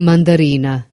mandarina.